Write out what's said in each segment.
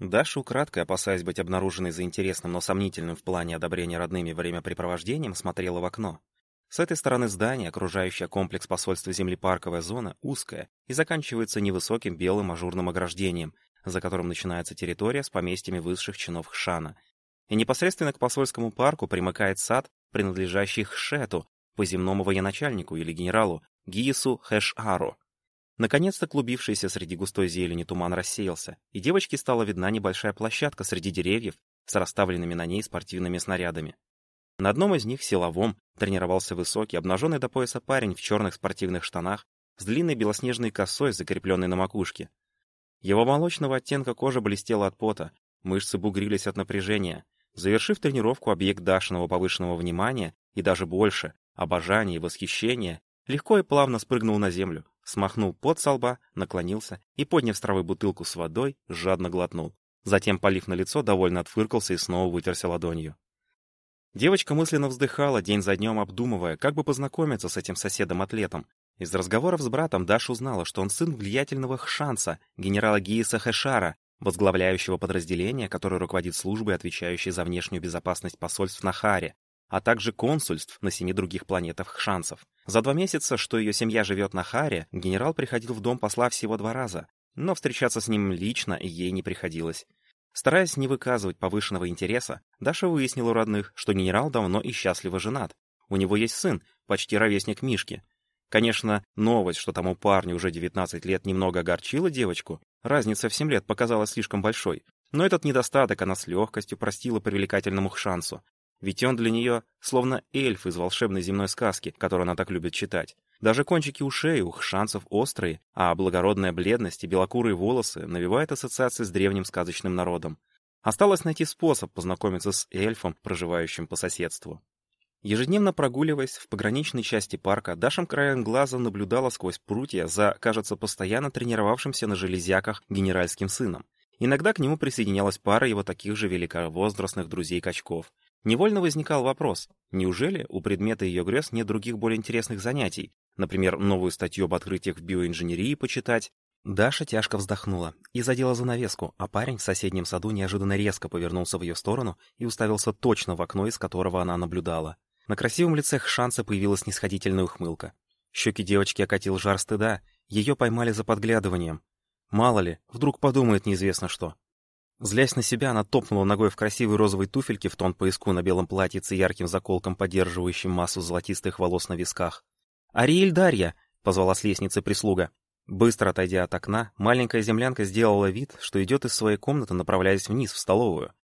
Даша, украдкой опасаясь быть обнаруженной за интересным, но сомнительным в плане одобрения родными времяпрепровождением, смотрела в окно. С этой стороны здания, окружающая комплекс посольства землепарковая зона, узкая и заканчивается невысоким белым ажурным ограждением, за которым начинается территория с поместьями высших чинов Хшана. И непосредственно к посольскому парку примыкает сад, принадлежащий Хшету, по земному военачальнику или генералу Гиесу Хэш-Ару. Наконец-то клубившийся среди густой зелени туман рассеялся, и девочке стала видна небольшая площадка среди деревьев с расставленными на ней спортивными снарядами. На одном из них, силовом, тренировался высокий, обнаженный до пояса парень в черных спортивных штанах с длинной белоснежной косой, закрепленной на макушке. Его молочного оттенка кожа блестела от пота, мышцы бугрились от напряжения. Завершив тренировку, объект Дашиного повышенного внимания и даже больше, обожания и восхищения, легко и плавно спрыгнул на землю, смахнул пот со лба, наклонился и, подняв с травы бутылку с водой, жадно глотнул. Затем, полив на лицо, довольно отфыркался и снова вытерся ладонью. Девочка мысленно вздыхала, день за днем обдумывая, как бы познакомиться с этим соседом-атлетом. Из разговоров с братом Даша узнала, что он сын влиятельного хшанца, генерала Гиеса Хэшара, возглавляющего подразделение, которое руководит службой, отвечающей за внешнюю безопасность посольств на Харе, а также консульств на семи других планетах хшанцев. За два месяца, что ее семья живет на Харе, генерал приходил в дом посла всего два раза, но встречаться с ним лично ей не приходилось. Стараясь не выказывать повышенного интереса, Даша выяснила у родных, что генерал давно и счастливо женат. У него есть сын, почти ровесник Мишки. Конечно, новость, что тому парню уже 19 лет, немного огорчила девочку. Разница в 7 лет показалась слишком большой. Но этот недостаток она с легкостью простила привлекательному шансу. Ведь он для нее словно эльф из волшебной земной сказки, которую она так любит читать. Даже кончики ушей у шансов острые, а благородная бледность и белокурые волосы навевают ассоциации с древним сказочным народом. Осталось найти способ познакомиться с эльфом, проживающим по соседству. Ежедневно прогуливаясь в пограничной части парка, Дашем краем глаза наблюдала сквозь прутья за, кажется, постоянно тренировавшимся на железяках генеральским сыном. Иногда к нему присоединялась пара его таких же великовозрастных друзей-качков. Невольно возникал вопрос, неужели у предмета ее грез нет других более интересных занятий, Например, новую статью об открытиях в биоинженерии почитать. Даша тяжко вздохнула и задела занавеску, а парень в соседнем саду неожиданно резко повернулся в ее сторону и уставился точно в окно, из которого она наблюдала. На красивом лице Хшанца появилась нисходительная ухмылка. Щеки девочки окатил жар стыда, ее поймали за подглядыванием. Мало ли, вдруг подумает неизвестно что. Злясь на себя, она топнула ногой в красивой розовой туфельке в тон поиску на белом платьице ярким заколком, поддерживающим массу золотистых волос на висках. «Ариэль Дарья!» — позвала с лестницы прислуга. Быстро отойдя от окна, маленькая землянка сделала вид, что идет из своей комнаты, направляясь вниз, в столовую.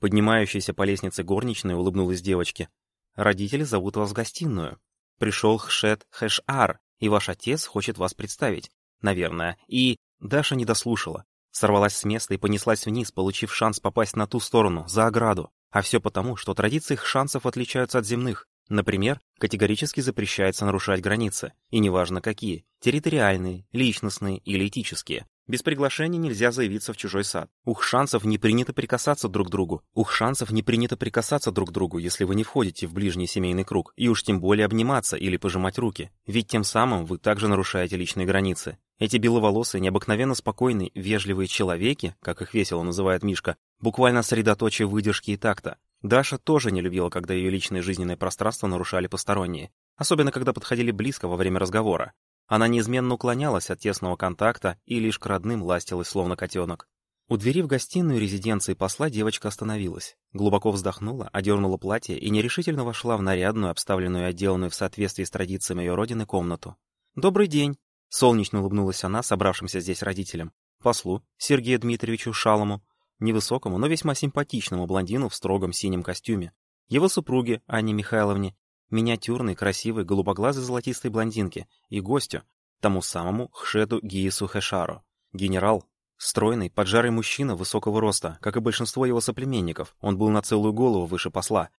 Поднимающаяся по лестнице горничная улыбнулась девочке. «Родители зовут вас в гостиную. Пришел Хшет Хэш-Ар, и ваш отец хочет вас представить. Наверное. И...» Даша не дослушала. Сорвалась с места и понеслась вниз, получив шанс попасть на ту сторону, за ограду. А все потому, что традиции их шансов отличаются от земных. Например, категорически запрещается нарушать границы, и неважно какие, территориальные, личностные или этические. Без приглашения нельзя заявиться в чужой сад. Ух, шансов не принято прикасаться друг к другу. Ух, шансов не принято прикасаться друг к другу, если вы не входите в ближний семейный круг, и уж тем более обниматься или пожимать руки, ведь тем самым вы также нарушаете личные границы. Эти беловолосые, необыкновенно спокойные, вежливые человеки, как их весело называет Мишка, буквально средоточие выдержки и такта. Даша тоже не любила, когда ее личное жизненное пространство нарушали посторонние, особенно когда подходили близко во время разговора. Она неизменно уклонялась от тесного контакта и лишь к родным ластилась, словно котенок. У двери в гостиную резиденции посла девочка остановилась. Глубоко вздохнула, одернула платье и нерешительно вошла в нарядную, обставленную и отделанную в соответствии с традициями ее родины комнату. «Добрый день!» — солнечно улыбнулась она собравшимся здесь родителям. Послу, Сергею Дмитриевичу Шалому, невысокому, но весьма симпатичному блондину в строгом синем костюме, его супруге Анне Михайловне, миниатюрной, красивой, голубоглазой золотистой блондинке и гостю, тому самому Хшеду Гиесу Хешару. Генерал, стройный, поджарый мужчина высокого роста, как и большинство его соплеменников, он был на целую голову выше посла.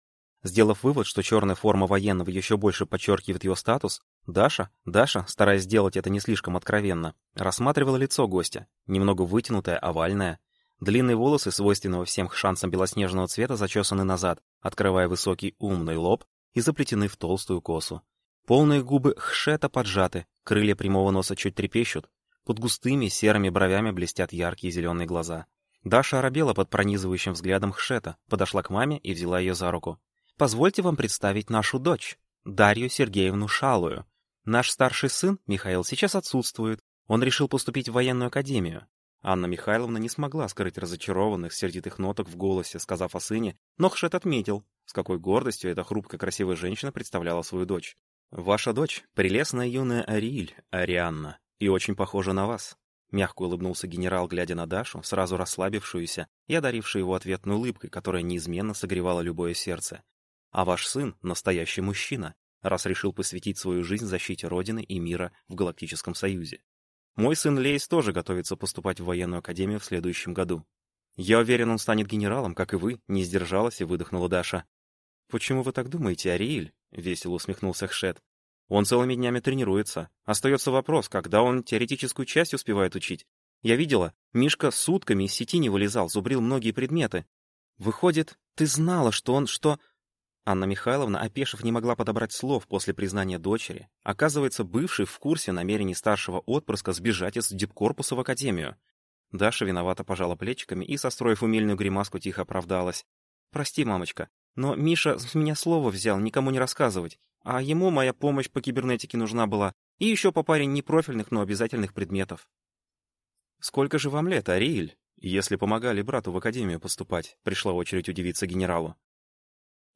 Сделав вывод, что черная форма военного еще больше подчеркивает его статус, Даша, Даша, стараясь сделать это не слишком откровенно, рассматривала лицо гостя, немного вытянутое, овальное, Длинные волосы, свойственного всем шансам белоснежного цвета, зачесаны назад, открывая высокий умный лоб и заплетены в толстую косу. Полные губы хшета поджаты, крылья прямого носа чуть трепещут, под густыми серыми бровями блестят яркие зеленые глаза. Даша оробела под пронизывающим взглядом Хшета, подошла к маме и взяла ее за руку. «Позвольте вам представить нашу дочь, Дарью Сергеевну Шалую. Наш старший сын, Михаил, сейчас отсутствует. Он решил поступить в военную академию. Анна Михайловна не смогла скрыть разочарованных, сердитых ноток в голосе, сказав о сыне, но Хшет отметил, с какой гордостью эта хрупкая красивая женщина представляла свою дочь. «Ваша дочь — прелестная юная Арииль, Арианна, и очень похожа на вас». Мягко улыбнулся генерал, глядя на Дашу, сразу расслабившуюся и одарившую его ответной улыбкой, которая неизменно согревала любое сердце. «А ваш сын — настоящий мужчина, раз решил посвятить свою жизнь защите Родины и мира в Галактическом Союзе. Мой сын Лейс тоже готовится поступать в военную академию в следующем году. Я уверен, он станет генералом, как и вы, не сдержалась и выдохнула Даша. Почему вы так думаете, Ариэль? Весело усмехнулся Хшет. Он целыми днями тренируется. Остается вопрос, когда он теоретическую часть успевает учить. Я видела, Мишка сутками из сети не вылезал, зубрил многие предметы. Выходит, ты знала, что он, что... Анна Михайловна, опешив, не могла подобрать слов после признания дочери. Оказывается, бывший в курсе намерений старшего отпрыска сбежать из дипкорпуса в академию. Даша виновато пожала плечиками и, состроив умельную гримаску, тихо оправдалась. «Прости, мамочка, но Миша с меня слово взял никому не рассказывать, а ему моя помощь по кибернетике нужна была, и еще по паре непрофильных, но обязательных предметов». «Сколько же вам лет, Ариэль?» Если помогали брату в академию поступать, пришла очередь удивиться генералу.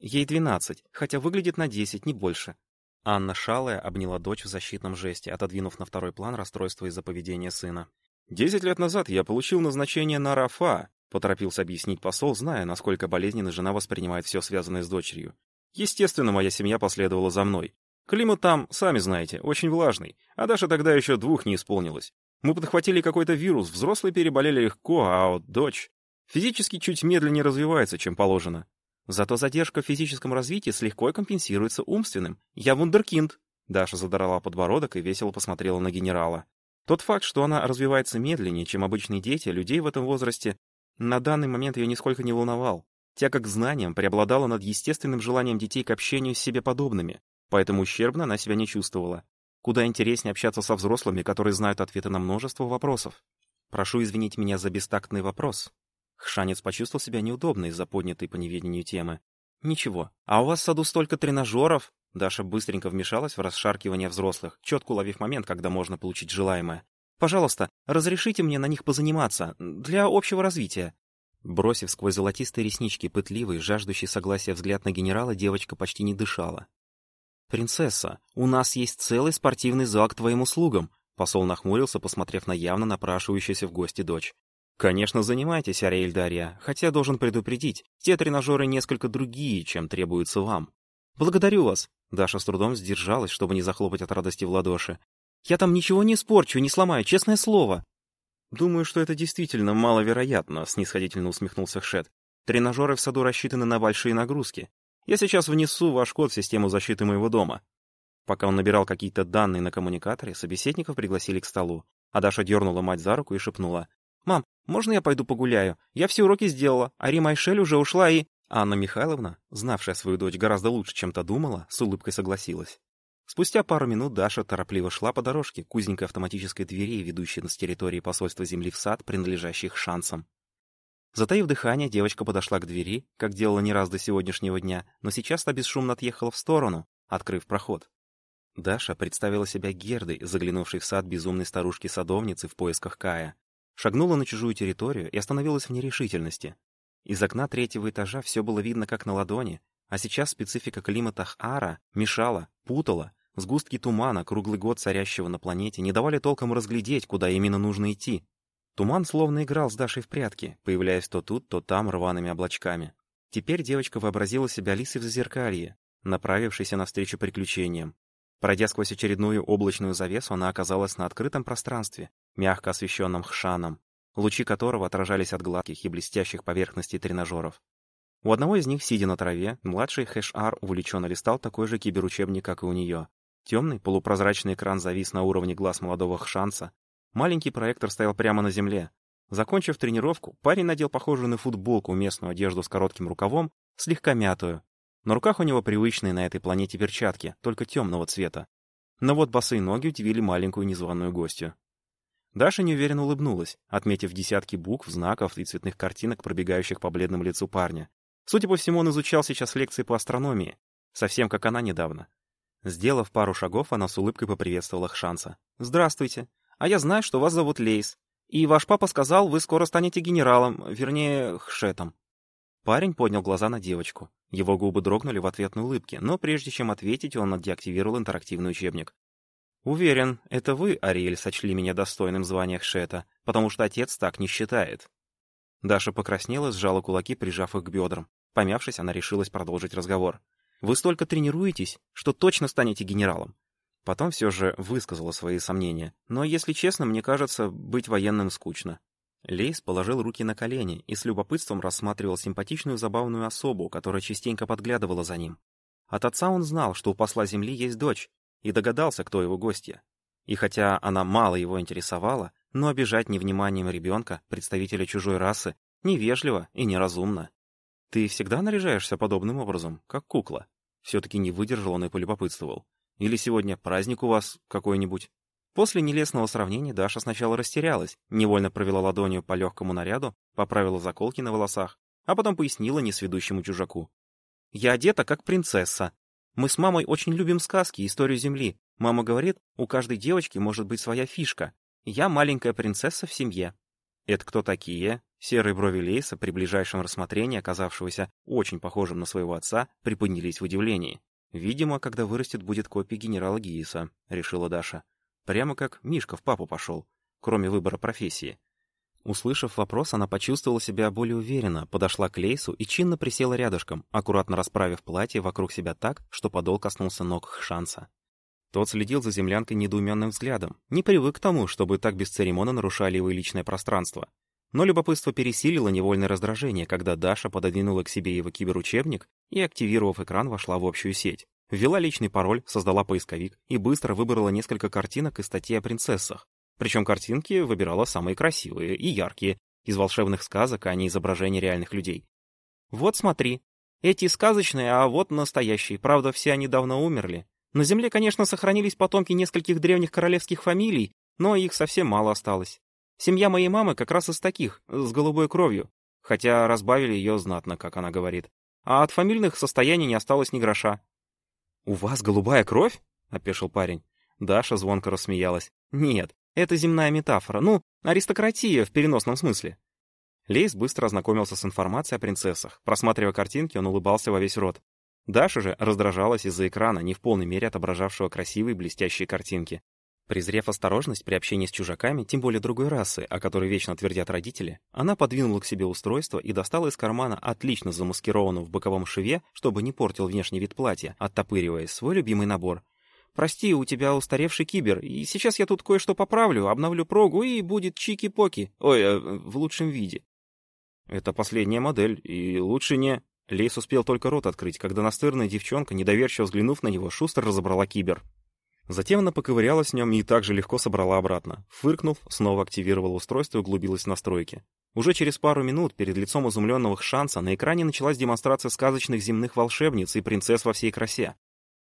Ей двенадцать, хотя выглядит на десять, не больше. Анна Шалая обняла дочь в защитном жесте, отодвинув на второй план расстройство из-за поведения сына. «Десять лет назад я получил назначение на Рафа», — поторопился объяснить посол, зная, насколько болезненно жена воспринимает все связанное с дочерью. «Естественно, моя семья последовала за мной. Климат там, сами знаете, очень влажный, а даже тогда еще двух не исполнилось. Мы подхватили какой-то вирус, взрослые переболели легко, а вот дочь физически чуть медленнее развивается, чем положено. Зато задержка в физическом развитии с легкой компенсируется умственным. Я вундеркинд. Даша задрала подбородок и весело посмотрела на генерала. Тот факт, что она развивается медленнее, чем обычные дети, людей в этом возрасте, на данный момент ее нисколько не волновал. Тяга к знаниям преобладала над естественным желанием детей к общению с себе подобными, поэтому ущербно она себя не чувствовала. Куда интереснее общаться со взрослыми, которые знают ответы на множество вопросов. Прошу извинить меня за бестактный вопрос. Хшанец почувствовал себя неудобно из-за поднятой по неведению темы. «Ничего. А у вас в саду столько тренажеров?» Даша быстренько вмешалась в расшаркивание взрослых, четко уловив момент, когда можно получить желаемое. «Пожалуйста, разрешите мне на них позаниматься, для общего развития». Бросив сквозь золотистые реснички пытливый, жаждущий согласия взгляд на генерала, девочка почти не дышала. «Принцесса, у нас есть целый спортивный зал к твоим услугам», посол нахмурился, посмотрев на явно напрашивающуюся в гости дочь. Конечно, занимайтесь, Ариэль Дарья, хотя должен предупредить, те тренажеры несколько другие, чем требуется вам. Благодарю вас. Даша с трудом сдержалась, чтобы не захлопать от радости в ладоши. Я там ничего не испорчу, не сломаю, честное слово. Думаю, что это действительно маловероятно, снисходительно усмехнулся Хшет. Тренажеры в саду рассчитаны на большие нагрузки. Я сейчас внесу ваш код в систему защиты моего дома. Пока он набирал какие-то данные на коммуникаторе, собеседников пригласили к столу. А Даша дернула мать за руку и шепнула. «Мам, можно я пойду погуляю? Я все уроки сделала, а Рима Айшель уже ушла и...» Анна Михайловна, знавшая свою дочь гораздо лучше, чем та думала, с улыбкой согласилась. Спустя пару минут Даша торопливо шла по дорожке к узенькой автоматической двери, ведущей с территории посольства земли в сад, принадлежащих шансам. Затаив дыхание, девочка подошла к двери, как делала не раз до сегодняшнего дня, но сейчас та бесшумно отъехала в сторону, открыв проход. Даша представила себя Гердой, заглянувшей в сад безумной старушки-садовницы в поисках Кая. Шагнула на чужую территорию и остановилась в нерешительности. Из окна третьего этажа все было видно как на ладони, а сейчас специфика климата Хара мешала, путала, сгустки тумана, круглый год царящего на планете, не давали толком разглядеть, куда именно нужно идти. Туман словно играл с Дашей в прятки, появляясь то тут, то там рваными облачками. Теперь девочка вообразила себя лисой в зазеркалье, направившейся навстречу приключениям. Пройдя сквозь очередную облачную завесу, она оказалась на открытом пространстве, мягко освещенном хшаном, лучи которого отражались от гладких и блестящих поверхностей тренажеров. У одного из них, сидя на траве, младший Хэш-Ар увлеченно листал такой же киберучебник, как и у нее. Темный, полупрозрачный экран завис на уровне глаз молодого хшанца. Маленький проектор стоял прямо на земле. Закончив тренировку, парень надел похожую на футболку местную одежду с коротким рукавом, слегка мятую, на руках у него привычные на этой планете перчатки, только темного цвета. Но вот босые ноги удивили маленькую незваную гостью. Даша неуверенно улыбнулась, отметив десятки букв, знаков и цветных картинок, пробегающих по бледному лицу парня. Судя по всему, он изучал сейчас лекции по астрономии, совсем как она недавно. Сделав пару шагов, она с улыбкой поприветствовала Хшанса. «Здравствуйте. А я знаю, что вас зовут Лейс. И ваш папа сказал, вы скоро станете генералом, вернее, хшетом». Парень поднял глаза на девочку. Его губы дрогнули в ответной улыбке, но прежде чем ответить, он деактивировал интерактивный учебник. «Уверен, это вы, Ариэль, сочли меня достойным звания Хшета, потому что отец так не считает». Даша покраснела, сжала кулаки, прижав их к бедрам. Помявшись, она решилась продолжить разговор. «Вы столько тренируетесь, что точно станете генералом». Потом все же высказала свои сомнения. «Но, если честно, мне кажется, быть военным скучно». Лейс положил руки на колени и с любопытством рассматривал симпатичную забавную особу, которая частенько подглядывала за ним. От отца он знал, что у посла Земли есть дочь, и догадался, кто его гостья. И хотя она мало его интересовала, но обижать невниманием ребенка, представителя чужой расы, невежливо и неразумно. «Ты всегда наряжаешься подобным образом, как кукла?» Все-таки не выдержал он и полюбопытствовал. «Или сегодня праздник у вас какой-нибудь?» После нелестного сравнения Даша сначала растерялась, невольно провела ладонью по легкому наряду, поправила заколки на волосах, а потом пояснила несведущему чужаку. «Я одета как принцесса. Мы с мамой очень любим сказки, историю Земли. Мама говорит, у каждой девочки может быть своя фишка. Я маленькая принцесса в семье». «Это кто такие?» Серые брови Лейса, при ближайшем рассмотрении оказавшегося очень похожим на своего отца, приподнялись в удивлении. «Видимо, когда вырастет, будет копия генерала Гииса», — решила Даша. Прямо как Мишка в папу пошел, кроме выбора профессии. Услышав вопрос, она почувствовала себя более уверенно, подошла к Лейсу и чинно присела рядышком, аккуратно расправив платье вокруг себя так, что подол коснулся ног Хшанса. Тот следил за землянкой недоуменным взглядом, не привык к тому, чтобы так бесцеремонно нарушали его личное пространство. Но любопытство пересилило невольное раздражение, когда Даша пододвинула к себе его киберучебник и, активировав экран, вошла в общую сеть. Ввела личный пароль, создала поисковик и быстро выбрала несколько картинок из статьи о принцессах. Причем картинки выбирала самые красивые и яркие, из волшебных сказок, а не изображения реальных людей. «Вот смотри. Эти сказочные, а вот настоящие. Правда, все они давно умерли. На Земле, конечно, сохранились потомки нескольких древних королевских фамилий, но их совсем мало осталось. Семья моей мамы как раз из таких, с голубой кровью, хотя разбавили ее знатно, как она говорит. А от фамильных состояний не осталось ни гроша. «У вас голубая кровь?» — опешил парень. Даша звонко рассмеялась. «Нет, это земная метафора. Ну, аристократия в переносном смысле». Лейс быстро ознакомился с информацией о принцессах. Просматривая картинки, он улыбался во весь рот. Даша же раздражалась из-за экрана, не в полной мере отображавшего красивые блестящие картинки. Презрев осторожность при общении с чужаками, тем более другой расы, о которой вечно твердят родители, она подвинула к себе устройство и достала из кармана отлично замаскированную в боковом шве, чтобы не портил внешний вид платья, оттопыривая свой любимый набор. «Прости, у тебя устаревший кибер, и сейчас я тут кое-что поправлю, обновлю прогу, и будет чики-поки. Ой, э, в лучшем виде». «Это последняя модель, и лучше не...» Лейс успел только рот открыть, когда настырная девчонка, недоверчиво взглянув на него, шустро разобрала кибер. Затем она поковырялась с нем и также легко собрала обратно. Фыркнув, снова активировала устройство и углубилась в настройки. Уже через пару минут перед лицом изумленного Шанса на экране началась демонстрация сказочных земных волшебниц и принцесс во всей красе.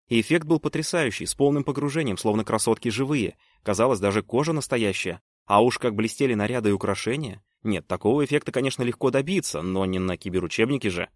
И эффект был потрясающий, с полным погружением, словно красотки живые. Казалось, даже кожа настоящая. А уж как блестели наряды и украшения. Нет, такого эффекта, конечно, легко добиться, но не на киберучебнике же.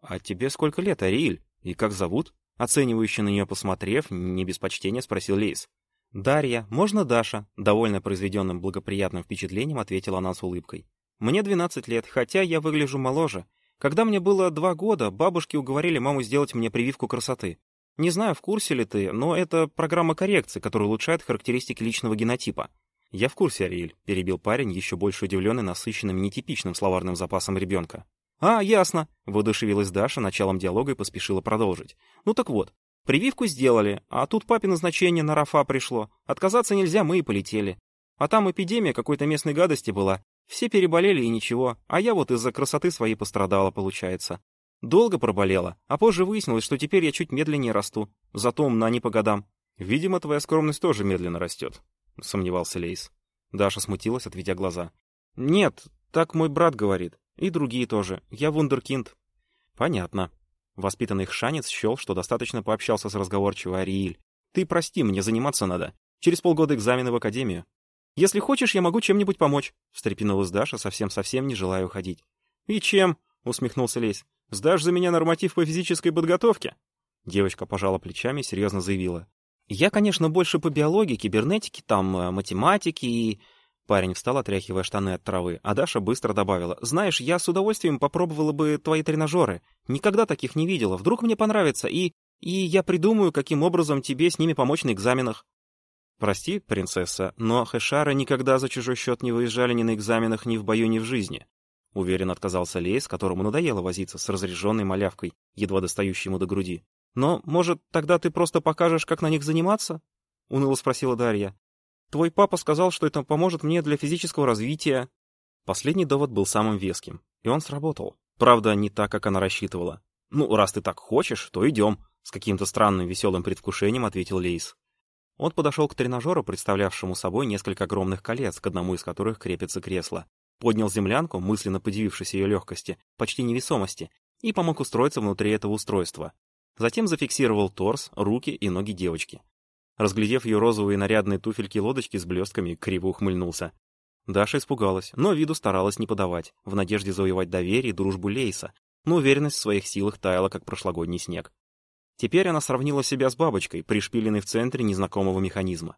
«А тебе сколько лет, Ариэль? И как зовут?» Оценивающе на нее посмотрев, не без почтения спросил Лейс. «Дарья, можно Даша?» Довольно произведенным благоприятным впечатлением ответила она с улыбкой. «Мне 12 лет, хотя я выгляжу моложе. Когда мне было два года, бабушки уговорили маму сделать мне прививку красоты. Не знаю, в курсе ли ты, но это программа коррекции, которая улучшает характеристики личного генотипа. «Я в курсе, Ариэль», — перебил парень, еще больше удивленный насыщенным нетипичным словарным запасом ребенка. «А, ясно», — воодушевилась Даша началом диалога и поспешила продолжить. «Ну так вот, прививку сделали, а тут папе назначение на Рафа пришло. Отказаться нельзя, мы и полетели. А там эпидемия какой-то местной гадости была. Все переболели и ничего, а я вот из-за красоты своей пострадала, получается. Долго проболела, а позже выяснилось, что теперь я чуть медленнее расту. Зато умна не по годам. Видимо, твоя скромность тоже медленно растет», — сомневался Лейс. Даша смутилась, отведя глаза. «Нет, так мой брат говорит. И другие тоже. Я вундеркинд. Понятно. Воспитанный хшанец счел, что достаточно пообщался с разговорчивой Арииль. Ты прости, мне заниматься надо. Через полгода экзамены в академию. Если хочешь, я могу чем-нибудь помочь», — встрепенулась Даша, совсем-совсем не желая уходить. «И чем?» — усмехнулся Лесь. «Сдашь за меня норматив по физической подготовке?» Девочка пожала плечами и серьезно заявила. «Я, конечно, больше по биологии, кибернетике, там, э, математике и...» Парень встал, отряхивая штаны от травы, а Даша быстро добавила. «Знаешь, я с удовольствием попробовала бы твои тренажеры. Никогда таких не видела. Вдруг мне понравится, и... И я придумаю, каким образом тебе с ними помочь на экзаменах». «Прости, принцесса, но хэшары никогда за чужой счет не выезжали ни на экзаменах, ни в бою, ни в жизни». Уверен отказался Лейс, которому надоело возиться с разряженной малявкой, едва достающей ему до груди. «Но, может, тогда ты просто покажешь, как на них заниматься?» — уныло спросила Дарья. «Твой папа сказал, что это поможет мне для физического развития». Последний довод был самым веским, и он сработал. Правда, не так, как она рассчитывала. «Ну, раз ты так хочешь, то идем», — с каким-то странным веселым предвкушением ответил Лейс. Он подошел к тренажеру, представлявшему собой несколько огромных колец, к одному из которых крепится кресло. Поднял землянку, мысленно подивившись ее легкости, почти невесомости, и помог устроиться внутри этого устройства. Затем зафиксировал торс, руки и ноги девочки. Разглядев ее розовые нарядные туфельки-лодочки с блестками, криво ухмыльнулся. Даша испугалась, но виду старалась не подавать, в надежде завоевать доверие и дружбу Лейса, но уверенность в своих силах таяла, как прошлогодний снег. Теперь она сравнила себя с бабочкой, пришпиленной в центре незнакомого механизма.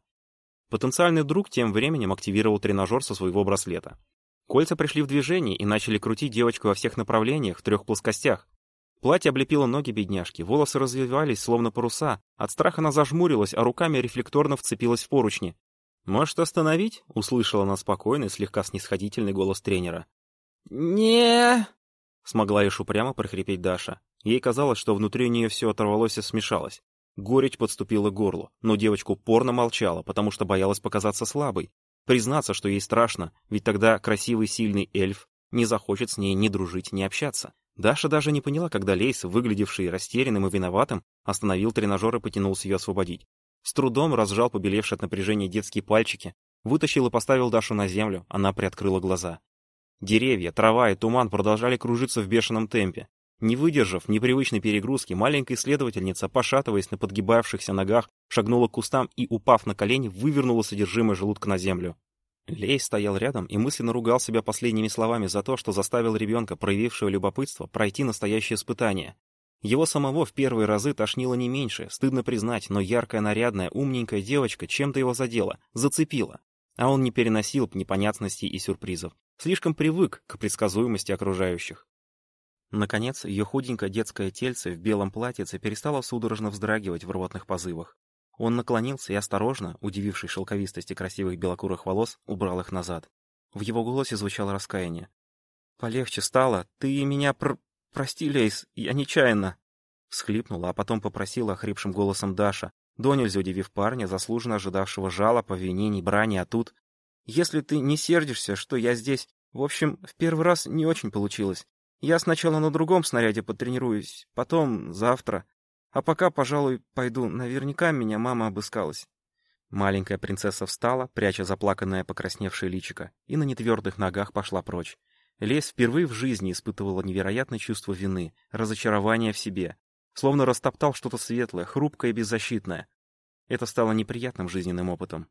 Потенциальный друг тем временем активировал тренажер со своего браслета. Кольца пришли в движение и начали крутить девочку во всех направлениях, в трех плоскостях. Платье облепило ноги бедняжки, волосы развивались, словно паруса. От страха она зажмурилась, а руками рефлекторно вцепилась в поручни. «Может, остановить?» — услышала она спокойный, слегка снисходительный голос тренера. не смогла лишь упрямо прохрипеть Даша. Ей казалось, что внутри нее все оторвалось и смешалось. Горечь подступила к горлу, но девочка упорно молчала, потому что боялась показаться слабой. Признаться, что ей страшно, ведь тогда красивый сильный эльф не захочет с ней ни дружить, ни общаться. Даша даже не поняла, когда Лейс, выглядевший растерянным и виноватым, остановил тренажер и потянулся ее освободить. С трудом разжал побелевшие от напряжения детские пальчики, вытащил и поставил Дашу на землю, она приоткрыла глаза. Деревья, трава и туман продолжали кружиться в бешеном темпе. Не выдержав непривычной перегрузки, маленькая исследовательница, пошатываясь на подгибавшихся ногах, шагнула к кустам и, упав на колени, вывернула содержимое желудка на землю. Лей стоял рядом и мысленно ругал себя последними словами за то, что заставил ребенка, проявившего любопытство, пройти настоящее испытание. Его самого в первые разы тошнило не меньше, стыдно признать, но яркая, нарядная, умненькая девочка чем-то его задела, зацепила. А он не переносил непонятностей и сюрпризов, слишком привык к предсказуемости окружающих. Наконец, ее худенькое детское тельце в белом платьице перестало судорожно вздрагивать в рвотных позывах. Он наклонился и осторожно, удивившись шелковистости красивых белокурых волос, убрал их назад. В его голосе звучало раскаяние. «Полегче стало. Ты меня пр... прости, Лейс, я нечаянно!» Схлипнула, а потом попросила охрипшим голосом Даша, до удивив парня, заслуженно ожидавшего жалоб, обвинений, брани, а тут... «Если ты не сердишься, что я здесь... В общем, в первый раз не очень получилось. Я сначала на другом снаряде потренируюсь, потом завтра. А пока, пожалуй, пойду. Наверняка меня мама обыскалась. Маленькая принцесса встала, пряча заплаканное покрасневшее личико, и на нетвердых ногах пошла прочь. Лес впервые в жизни испытывала невероятное чувство вины, разочарования в себе, словно растоптал что-то светлое, хрупкое и беззащитное. Это стало неприятным жизненным опытом.